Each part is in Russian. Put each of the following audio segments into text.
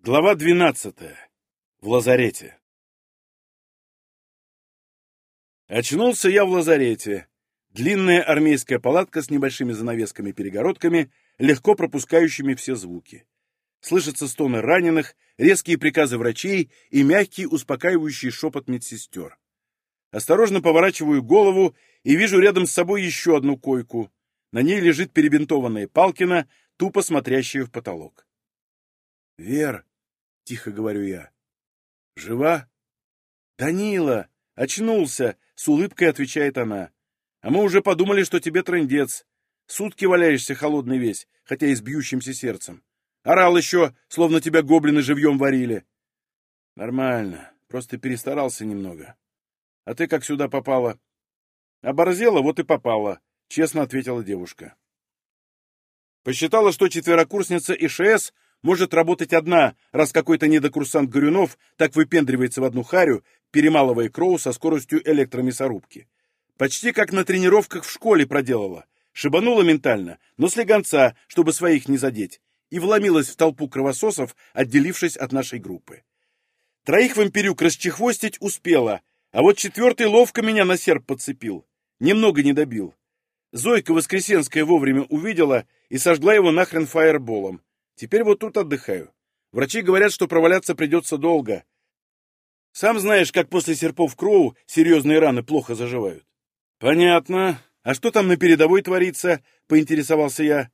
Глава 12. В лазарете. Очнулся я в лазарете. Длинная армейская палатка с небольшими занавесками-перегородками, легко пропускающими все звуки. Слышатся стоны раненых, резкие приказы врачей и мягкий успокаивающий шепот медсестер. Осторожно поворачиваю голову и вижу рядом с собой еще одну койку. На ней лежит перебинтованная Палкина, тупо смотрящая в потолок. «Вер!» — тихо говорю я. «Жива?» «Данила! Очнулся!» — с улыбкой отвечает она. «А мы уже подумали, что тебе трындец. Сутки валяешься холодный весь, хотя и с бьющимся сердцем. Орал еще, словно тебя гоблины живьем варили». «Нормально, просто перестарался немного. А ты как сюда попала?» «Оборзела, вот и попала», — честно ответила девушка. Посчитала, что четверокурсница ИШС может работать одна, раз какой-то недокурсант Горюнов так выпендривается в одну харю, перемалывая Кроу со скоростью электромясорубки. Почти как на тренировках в школе проделала. Шибанула ментально, но слегонца, чтобы своих не задеть, и вломилась в толпу кровососов, отделившись от нашей группы. Троих вампирюк расчехвостить успела, а вот четвертый ловко меня на серп подцепил. Немного не добил. Зойка Воскресенская вовремя увидела и сожгла его нахрен фаерболом. Теперь вот тут отдыхаю. Врачи говорят, что проваляться придется долго. Сам знаешь, как после серпов Кроу серьезные раны плохо заживают. Понятно. А что там на передовой творится? Поинтересовался я.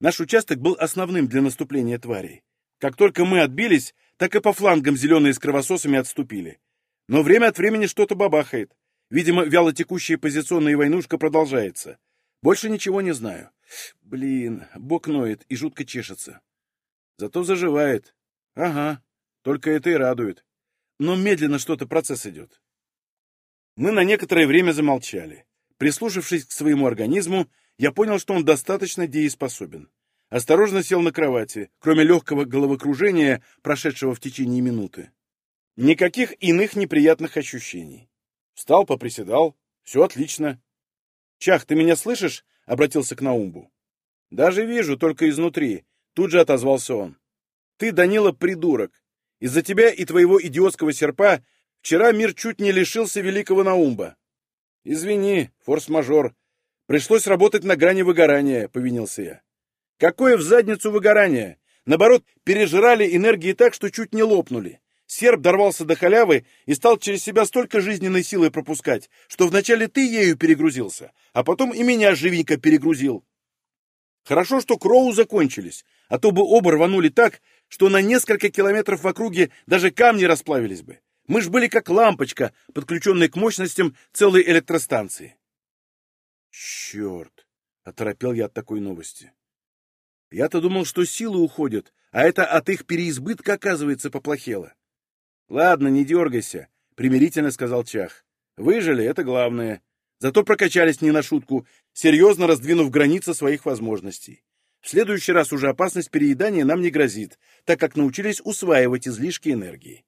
Наш участок был основным для наступления тварей. Как только мы отбились, так и по флангам зеленые с кровососами отступили. Но время от времени что-то бабахает. Видимо, вялотекущая позиционная войнушка продолжается. Больше ничего не знаю. Блин, бок ноет и жутко чешется. Зато заживает. Ага, только это и радует. Но медленно что-то процесс идет. Мы на некоторое время замолчали. Прислушавшись к своему организму, я понял, что он достаточно дееспособен. Осторожно сел на кровати, кроме легкого головокружения, прошедшего в течение минуты. Никаких иных неприятных ощущений. Встал, поприседал. Все отлично. «Чах, ты меня слышишь?» — обратился к Наумбу. «Даже вижу, только изнутри. Тут же отозвался он. «Ты, Данила, придурок. Из-за тебя и твоего идиотского серпа вчера мир чуть не лишился великого Наумба. Извини, форс-мажор. Пришлось работать на грани выгорания», — повинился я. «Какое в задницу выгорание? Наоборот, пережирали энергии так, что чуть не лопнули. Серб дорвался до халявы и стал через себя столько жизненной силы пропускать, что вначале ты ею перегрузился, а потом и меня живенько перегрузил. Хорошо, что Кроу закончились, а то бы оба рванули так, что на несколько километров в округе даже камни расплавились бы. Мы ж были как лампочка, подключенная к мощностям целой электростанции. Черт! — оторопел я от такой новости. Я-то думал, что силы уходят, а это от их переизбытка, оказывается, поплохело. Ладно, не дергайся, — примирительно сказал Чах. Выжили, это главное. Зато прокачались не на шутку, серьезно раздвинув границы своих возможностей. В следующий раз уже опасность переедания нам не грозит, так как научились усваивать излишки энергии.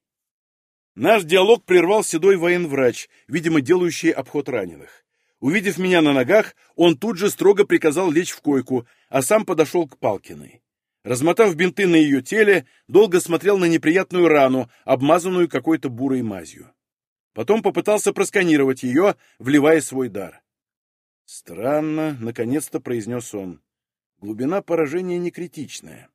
Наш диалог прервал седой военврач, видимо, делающий обход раненых. Увидев меня на ногах, он тут же строго приказал лечь в койку, а сам подошел к Палкиной. Размотав бинты на ее теле, долго смотрел на неприятную рану, обмазанную какой-то бурой мазью. Потом попытался просканировать ее, вливая свой дар. «Странно», — наконец-то произнес он. Глубина поражения не критичная.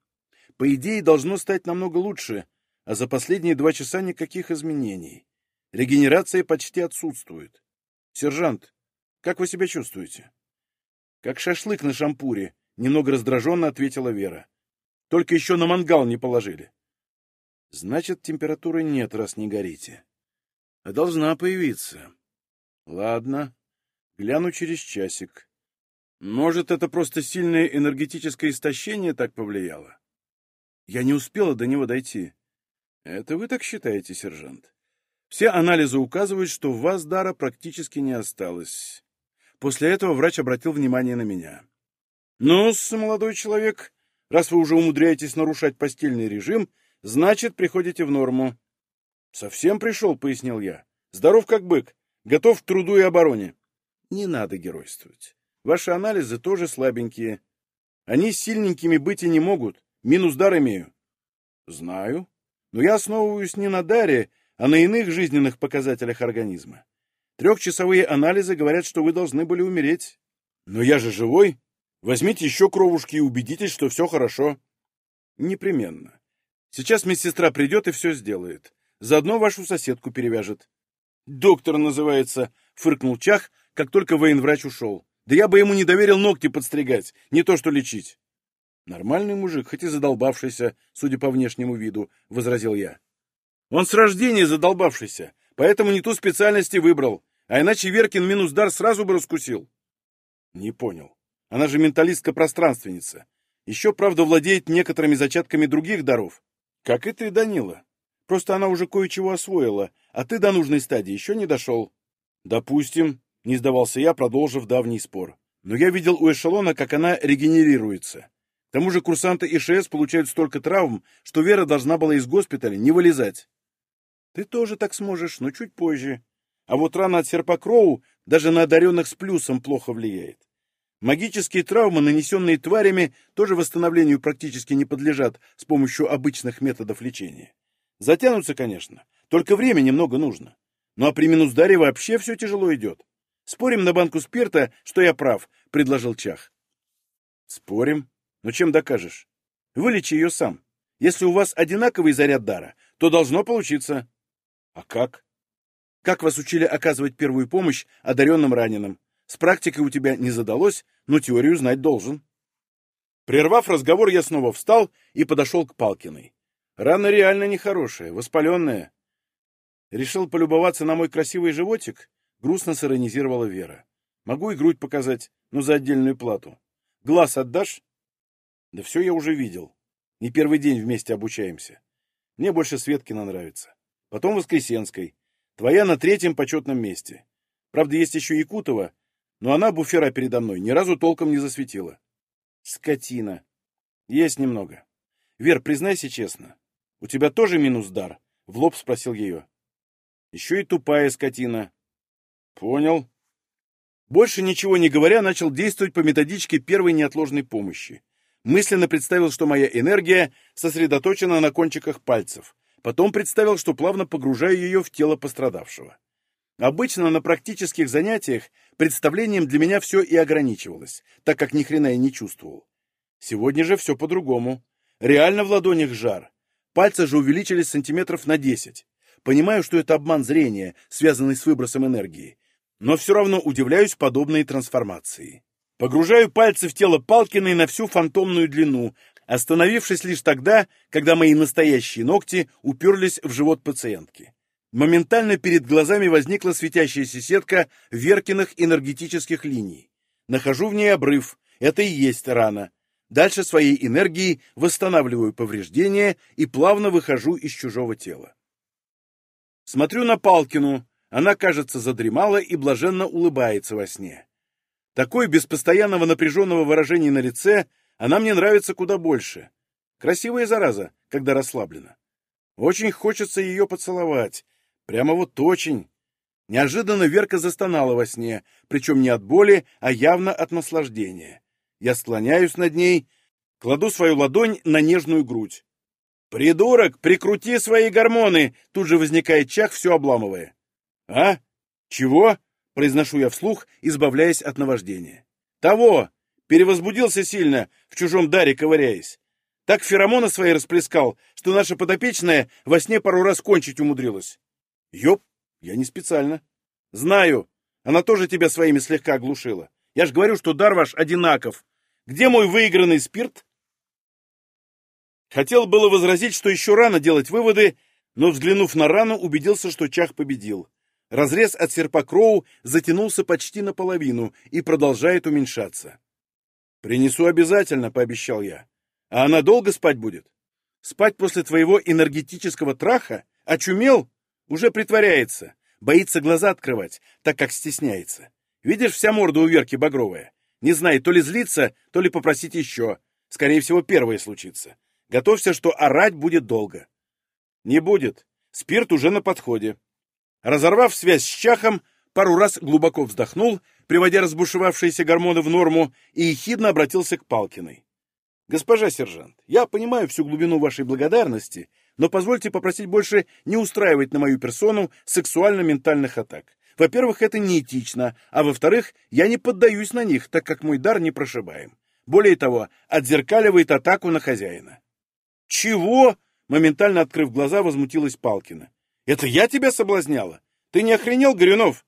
По идее, должно стать намного лучше, а за последние два часа никаких изменений. Регенерация почти отсутствует. Сержант, как вы себя чувствуете? Как шашлык на шампуре, немного раздраженно ответила Вера. Только еще на мангал не положили. Значит, температуры нет, раз не горите. А должна появиться. Ладно, гляну через часик. Может, это просто сильное энергетическое истощение так повлияло? Я не успела до него дойти. Это вы так считаете, сержант? Все анализы указывают, что в вас дара практически не осталось. После этого врач обратил внимание на меня. ну молодой человек, раз вы уже умудряетесь нарушать постельный режим, значит, приходите в норму. Совсем пришел, пояснил я. Здоров как бык, готов к труду и обороне. Не надо геройствовать. Ваши анализы тоже слабенькие. Они сильненькими быть и не могут. Минус дар имею. Знаю. Но я основываюсь не на даре, а на иных жизненных показателях организма. Трехчасовые анализы говорят, что вы должны были умереть. Но я же живой. Возьмите еще кровушки и убедитесь, что все хорошо. Непременно. Сейчас медсестра придет и все сделает. Заодно вашу соседку перевяжет. Доктор называется, фыркнул Чах, как только военврач ушел. Да я бы ему не доверил ногти подстригать, не то что лечить. Нормальный мужик, хоть и задолбавшийся, судя по внешнему виду, — возразил я. Он с рождения задолбавшийся, поэтому не ту специальность и выбрал, а иначе Веркин минус дар сразу бы раскусил. Не понял. Она же менталистка-пространственница. Еще, правда, владеет некоторыми зачатками других даров. Как и ты, Данила. Просто она уже кое-чего освоила, а ты до нужной стадии еще не дошел. Допустим, не сдавался я, продолжив давний спор. Но я видел у эшелона, как она регенерируется. К тому же курсанты ИШС получают столько травм, что Вера должна была из госпиталя не вылезать. Ты тоже так сможешь, но чуть позже. А вот рана от серпокроу даже на одаренных с плюсом плохо влияет. Магические травмы, нанесенные тварями, тоже восстановлению практически не подлежат с помощью обычных методов лечения. Затянутся, конечно, только время немного нужно. Ну а при минусдаре вообще все тяжело идет. Спорим на банку спирта, что я прав, — предложил Чах. Спорим. Но чем докажешь? Вылечи ее сам. Если у вас одинаковый заряд дара, то должно получиться. А как? Как вас учили оказывать первую помощь одаренным раненым? С практикой у тебя не задалось, но теорию знать должен. Прервав разговор, я снова встал и подошел к Палкиной. Рана реально нехорошая, воспаленная. Решил полюбоваться на мой красивый животик? Грустно сиронизировала Вера. Могу и грудь показать, но за отдельную плату. Глаз отдашь? Да все я уже видел. Не первый день вместе обучаемся. Мне больше Светкина нравится. Потом Воскресенской. Твоя на третьем почетном месте. Правда, есть еще Якутова, но она буфера передо мной ни разу толком не засветила. Скотина. Есть немного. Вер, признайся честно, у тебя тоже минус дар? В лоб спросил ее. Еще и тупая скотина. Понял. Больше ничего не говоря, начал действовать по методичке первой неотложной помощи. Мысленно представил, что моя энергия сосредоточена на кончиках пальцев. Потом представил, что плавно погружаю ее в тело пострадавшего. Обычно на практических занятиях представлением для меня все и ограничивалось, так как ни хрена я не чувствовал. Сегодня же все по-другому. Реально в ладонях жар. Пальцы же увеличились сантиметров на 10. Понимаю, что это обман зрения, связанный с выбросом энергии. Но все равно удивляюсь подобной трансформации. Погружаю пальцы в тело Палкиной на всю фантомную длину, остановившись лишь тогда, когда мои настоящие ногти уперлись в живот пациентки. Моментально перед глазами возникла светящаяся сетка Веркиных энергетических линий. Нахожу в ней обрыв. Это и есть рана. Дальше своей энергией восстанавливаю повреждения и плавно выхожу из чужого тела. Смотрю на Палкину. Она, кажется, задремала и блаженно улыбается во сне. Такой, без постоянного напряженного выражения на лице, она мне нравится куда больше. Красивая зараза, когда расслаблена. Очень хочется ее поцеловать, Прямо вот очень. Неожиданно Верка застонала во сне, причем не от боли, а явно от наслаждения. Я склоняюсь над ней, кладу свою ладонь на нежную грудь. «Придурок, прикрути свои гормоны!» Тут же возникает чах, все обламывая. «А? Чего?» — произношу я вслух, избавляясь от наваждения. «Того! Перевозбудился сильно, в чужом даре ковыряясь. Так феромоны свои расплескал, что наша подопечная во сне пару раз кончить умудрилась. Ёп, я не специально. Знаю. Она тоже тебя своими слегка оглушила. Я ж говорю, что дар ваш одинаков. Где мой выигранный спирт? Хотел было возразить, что еще рано делать выводы, но, взглянув на рану, убедился, что Чах победил. Разрез от серпа Кроу затянулся почти наполовину и продолжает уменьшаться. «Принесу обязательно», — пообещал я. «А она долго спать будет? Спать после твоего энергетического траха? Очумел? Уже притворяется. Боится глаза открывать, так как стесняется. Видишь, вся морда у Верки багровая. Не знает, то ли злиться, то ли попросить еще. Скорее всего, первое случится. Готовься, что орать будет долго. Не будет. Спирт уже на подходе. Разорвав связь с Чахом, пару раз глубоко вздохнул, приводя разбушевавшиеся гормоны в норму, и ехидно обратился к Палкиной. Госпожа сержант, я понимаю всю глубину вашей благодарности, но позвольте попросить больше не устраивать на мою персону сексуально-ментальных атак. Во-первых, это неэтично, а во-вторых, я не поддаюсь на них, так как мой дар не прошибаем. Более того, отзеркаливает атаку на хозяина. «Чего?» — моментально открыв глаза, возмутилась Палкина. «Это я тебя соблазняла? Ты не охренел, Горюнов?»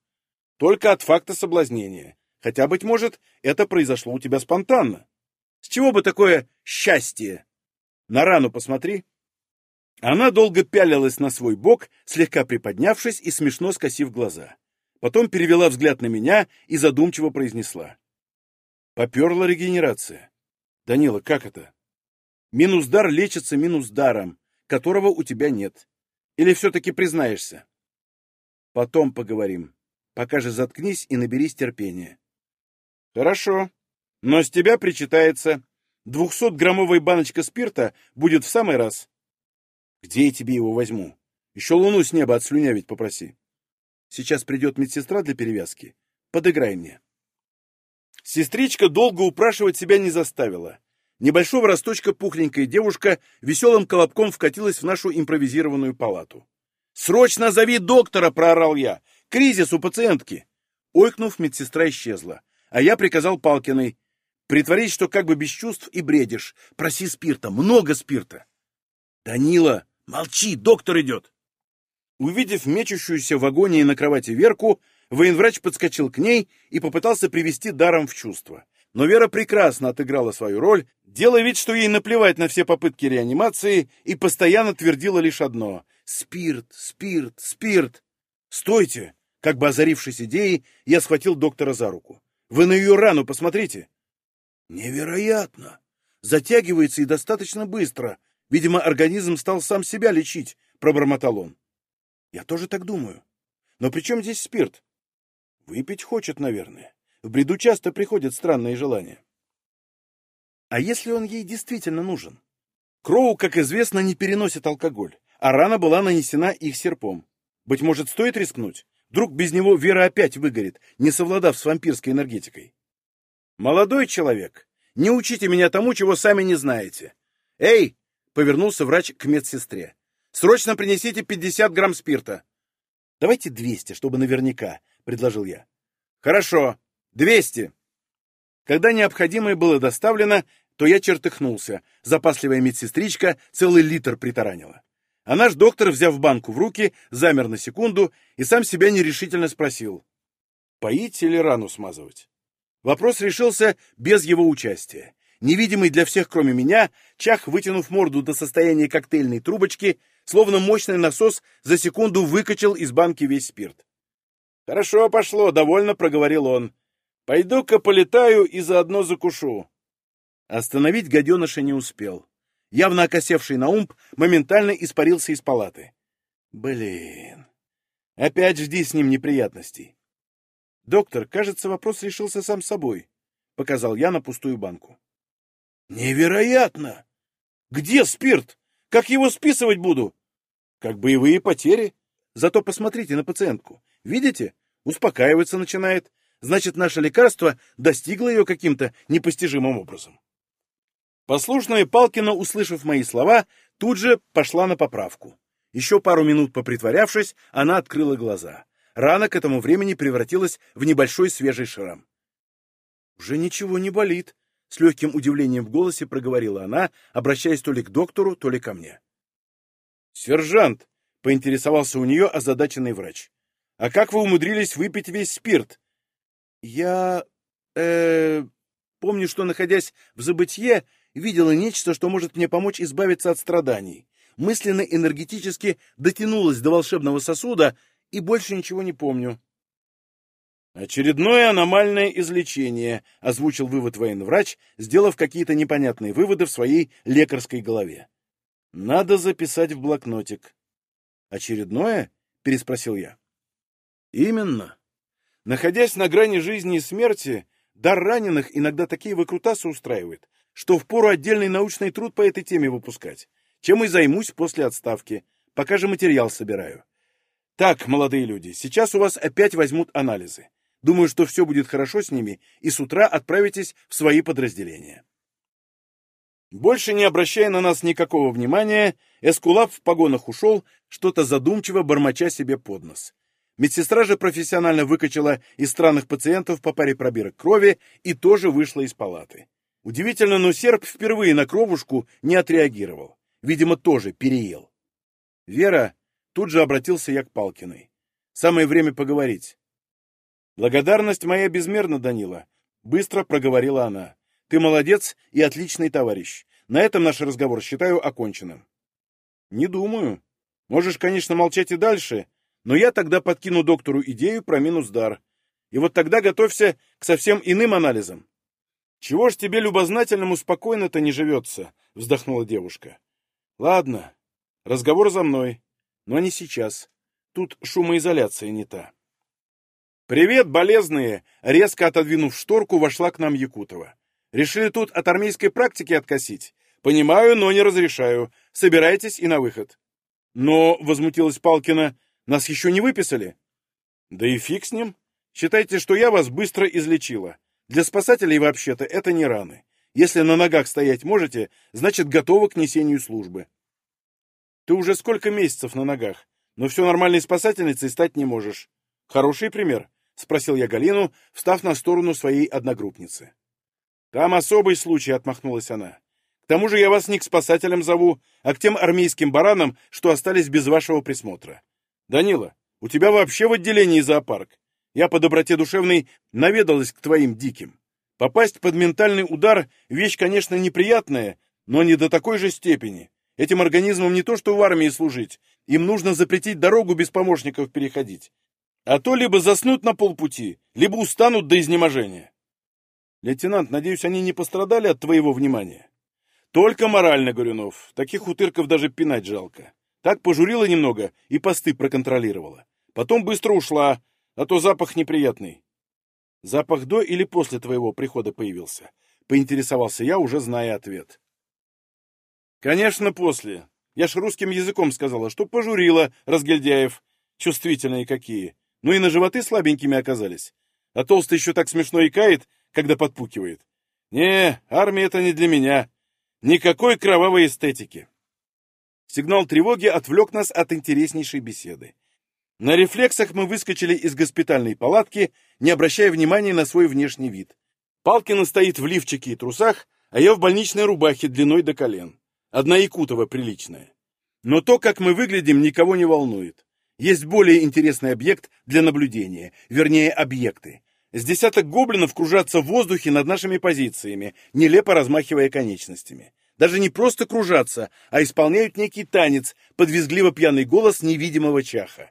«Только от факта соблазнения. Хотя, быть может, это произошло у тебя спонтанно. С чего бы такое счастье? На рану посмотри». Она долго пялилась на свой бок, слегка приподнявшись и смешно скосив глаза. Потом перевела взгляд на меня и задумчиво произнесла. Поперла регенерация. Данила, как это? Минус дар лечится минус даром, которого у тебя нет. Или все-таки признаешься? Потом поговорим. Пока же заткнись и наберись терпения. Хорошо. Но с тебя причитается. Двухсотграммовая баночка спирта будет в самый раз. Где я тебе его возьму? Еще луну с неба отслюнявить попроси. Сейчас придет медсестра для перевязки. Подыграй мне. Сестричка долго упрашивать себя не заставила. Небольшого росточка пухленькая девушка веселым колобком вкатилась в нашу импровизированную палату. «Срочно зови доктора!» — проорал я. «Кризис у пациентки!» Ойкнув, медсестра исчезла. А я приказал Палкиной. «Притворись, что как бы без чувств и бредишь. Проси спирта, много спирта!» «Данила, молчи, доктор идет!» Увидев мечущуюся в агонии на кровати Верку, военврач подскочил к ней и попытался привести даром в чувство. Но Вера прекрасно отыграла свою роль, делая вид, что ей наплевать на все попытки реанимации, и постоянно твердила лишь одно — «Спирт, спирт, спирт!» «Стойте!» Как бы озарившись идеей, я схватил доктора за руку. «Вы на ее рану посмотрите!» «Невероятно! Затягивается и достаточно быстро. Видимо, организм стал сам себя лечить», — пробормотал он. «Я тоже так думаю. Но при чем здесь спирт?» «Выпить хочет, наверное. В бреду часто приходят странные желания. А если он ей действительно нужен? Кроу, как известно, не переносит алкоголь, а рана была нанесена их серпом. Быть может, стоит рискнуть? Вдруг без него Вера опять выгорит, не совладав с вампирской энергетикой. «Молодой человек, не учите меня тому, чего сами не знаете. Эй!» — повернулся врач к медсестре. «Срочно принесите 50 грамм спирта». «Давайте 200, чтобы наверняка», — предложил я. «Хорошо. «Двести!» Когда необходимое было доставлено, то я чертыхнулся. Запасливая медсестричка целый литр притаранила. А наш доктор, взяв банку в руки, замер на секунду и сам себя нерешительно спросил. Поить или рану смазывать? Вопрос решился без его участия. Невидимый для всех, кроме меня, Чах, вытянув морду до состояния коктейльной трубочки, словно мощный насос, за секунду выкачал из банки весь спирт. «Хорошо пошло», — довольно проговорил он. Пойду-ка полетаю и заодно закушу. Остановить гаденыша не успел. Явно окосевший на умб моментально испарился из палаты. Блин. Опять жди с ним неприятностей. Доктор, кажется, вопрос решился сам собой, — показал я на пустую банку. Невероятно! Где спирт? Как его списывать буду? Как боевые потери. Зато посмотрите на пациентку. Видите? Успокаиваться начинает, значит, наше лекарство достигло ее каким-то непостижимым образом. Послушная Палкина, услышав мои слова, тут же пошла на поправку. Еще пару минут попритворявшись, она открыла глаза. Рана к этому времени превратилась в небольшой свежий шрам. «Уже ничего не болит», — с легким удивлением в голосе проговорила она, обращаясь то ли к доктору, то ли ко мне. «Сержант», — поинтересовался у нее озадаченный врач, — «а как вы умудрились выпить весь спирт? Я... э помню, что, находясь в забытье, видела нечто, что может мне помочь избавиться от страданий. Мысленно энергетически дотянулась до волшебного сосуда и больше ничего не помню. «Очередное аномальное излечение», — озвучил вывод военврач, сделав какие-то непонятные выводы в своей лекарской голове. «Надо записать в блокнотик». «Очередное?» — переспросил я. «Именно. Находясь на грани жизни и смерти, дар раненых иногда такие выкрутасы устраивает, что впору отдельный научный труд по этой теме выпускать, чем и займусь после отставки, пока же материал собираю. Так, молодые люди, сейчас у вас опять возьмут анализы. Думаю, что все будет хорошо с ними, и с утра отправитесь в свои подразделения. Больше не обращая на нас никакого внимания, Эскулап в погонах ушел, что-то задумчиво бормоча себе под нос. Медсестра же профессионально выкачала из странных пациентов по паре пробирок крови и тоже вышла из палаты. Удивительно, но серб впервые на кровушку не отреагировал. Видимо, тоже переел. Вера тут же обратился я к Палкиной. Самое время поговорить. Благодарность моя безмерна, Данила. Быстро проговорила она. Ты молодец и отличный товарищ. На этом наш разговор считаю оконченным. Не думаю. Можешь, конечно, молчать и дальше, но я тогда подкину доктору идею про минус-дар. И вот тогда готовься к совсем иным анализам. «Чего ж тебе любознательному спокойно-то не живется?» — вздохнула девушка. «Ладно, разговор за мной, но не сейчас. Тут шумоизоляция не та». «Привет, болезные!» — резко отодвинув шторку, вошла к нам Якутова. «Решили тут от армейской практики откосить? Понимаю, но не разрешаю. Собирайтесь и на выход». «Но», — возмутилась Палкина, — «нас еще не выписали». «Да и фиг с ним. Считайте, что я вас быстро излечила. Для спасателей вообще-то это не раны. Если на ногах стоять можете, значит, готовы к несению службы. Ты уже сколько месяцев на ногах, но все нормальной спасательницей стать не можешь. Хороший пример, — спросил я Галину, встав на сторону своей одногруппницы. Там особый случай, — отмахнулась она. К тому же я вас не к спасателям зову, а к тем армейским баранам, что остались без вашего присмотра. Данила, у тебя вообще в отделении зоопарк. Я по доброте душевной наведалась к твоим диким. Попасть под ментальный удар — вещь, конечно, неприятная, но не до такой же степени. Этим организмам не то что в армии служить, им нужно запретить дорогу без помощников переходить. А то либо заснут на полпути, либо устанут до изнеможения. Лейтенант, надеюсь, они не пострадали от твоего внимания? Только морально, Горюнов. Таких утырков даже пинать жалко. Так пожурила немного и посты проконтролировала. Потом быстро ушла, а то запах неприятный. Запах до или после твоего прихода появился? Поинтересовался я, уже зная ответ. Конечно, после. Я ж русским языком сказала, что пожурила разгильдяев. Чувствительные какие. Ну и на животы слабенькими оказались. А толстый еще так смешно икает, когда подпукивает. Не, армия это не для меня. Никакой кровавой эстетики. Сигнал тревоги отвлек нас от интереснейшей беседы. На рефлексах мы выскочили из госпитальной палатки, не обращая внимания на свой внешний вид. Палкина стоит в лифчике и трусах, а я в больничной рубахе длиной до колен. Одна якутова приличная. Но то, как мы выглядим, никого не волнует. Есть более интересный объект для наблюдения, вернее, объекты. С десяток гоблинов кружатся в воздухе над нашими позициями, нелепо размахивая конечностями. Даже не просто кружатся, а исполняют некий танец под визгливо пьяный голос невидимого чаха.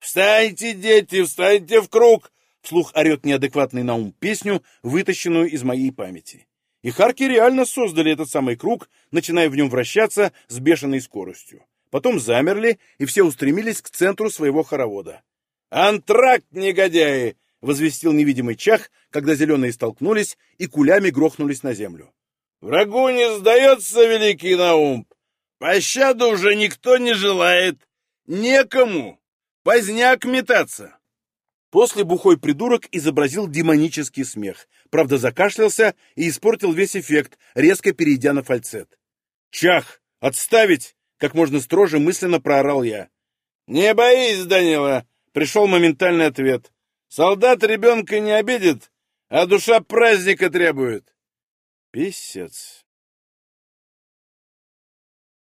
«Встаньте, дети, встаньте в круг!» Вслух орет неадекватный Наум песню, вытащенную из моей памяти. И Харки реально создали этот самый круг, начиная в нем вращаться с бешеной скоростью. Потом замерли, и все устремились к центру своего хоровода. «Антракт, негодяи!» — возвестил невидимый чах, когда зеленые столкнулись и кулями грохнулись на землю. «Врагу не сдается, великий Наум! Пощаду уже никто не желает! Некому!» Поздняк метаться!» После бухой придурок изобразил демонический смех, правда закашлялся и испортил весь эффект, резко перейдя на фальцет. «Чах! Отставить!» — как можно строже мысленно проорал я. «Не боись, Данила!» — пришел моментальный ответ. «Солдат ребенка не обидит, а душа праздника требует». Писец.